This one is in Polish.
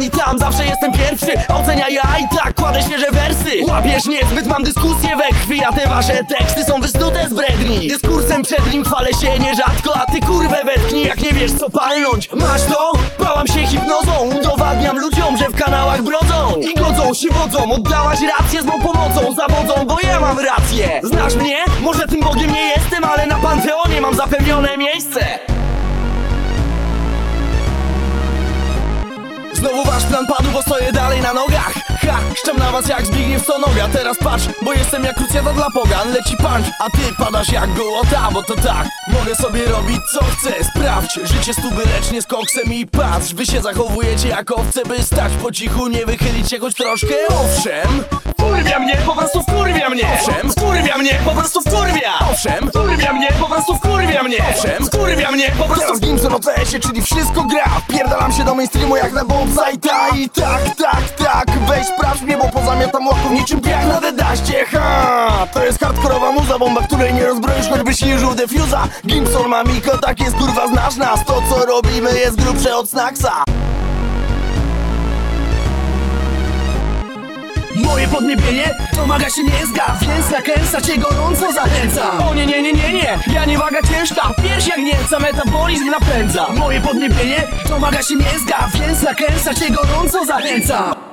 Wchodzę na plan i tam zawsze jestem pierwszy. Ocenia ja i tak kładę świeże wersy. Łapiesz niezbyt, mam dyskusję we krwi A te wasze teksty są wysnute z bredni. Dyskursem przed nim chwalę się nierzadko A ty kurwę wetknij, jak nie wiesz co palnąć. Masz to? Bałam się hipnozą. Udowadniam ludziom, że w kanałach brodzą. I godzą się wodzą. Oddałaś rację z mą pomocą Zawodzą, bo ja mam rację. Znasz mnie? Może tym Bogiem nie jestem Ale na Panteonie mam zapewnione miejsce Plan padł, bo stoję dalej na nogach. Ha, szczem na was jak Zbigniew Stonoga Teraz patrz, bo jestem jak krucjata dla pogan. Leci punch, a ty padasz jak gołota Bo to tak, mogę sobie robić co chcę. Sprawdź, życie stuby lecz nie z koksem I patrz, wy się zachowujecie jak owce By stać po cichu, nie wychylić się choć troszkę. Owszem, Wkurwia mnie, po prostu wkurwia mnie. Owszem. Wkurwia mnie, po prostu owszem. Wkurwia mnie, po prostu wkurwia mnie. Owszem. Wkurwia mnie, po prostu Teraz Gimson CS-ie, czyli wszystko gra. Pierdalam się do mainstreamu jak na bombsajta I tak, tak, tak, weź sprawdź mnie Bo pozamiatam łapą niczym piach na dedaście Ha, to jest hardkorowa muza Bomba, której nie rozbroisz, choćby śniżył defuza Gimson ma Miko, tak jest kurwa, znasz nas. To co robimy jest grubsze od Snacksa Moje podniebienie. Domaga się mięzga Więc na kęsa cię gorąco zachęcam O nie, nie, nie, nie, nie. Ja nie waga ciężka Pierś jak Niemca metabolizm napędza Moje podniebienie domaga się mięzga Więc na kęsa cię gorąco zachęcam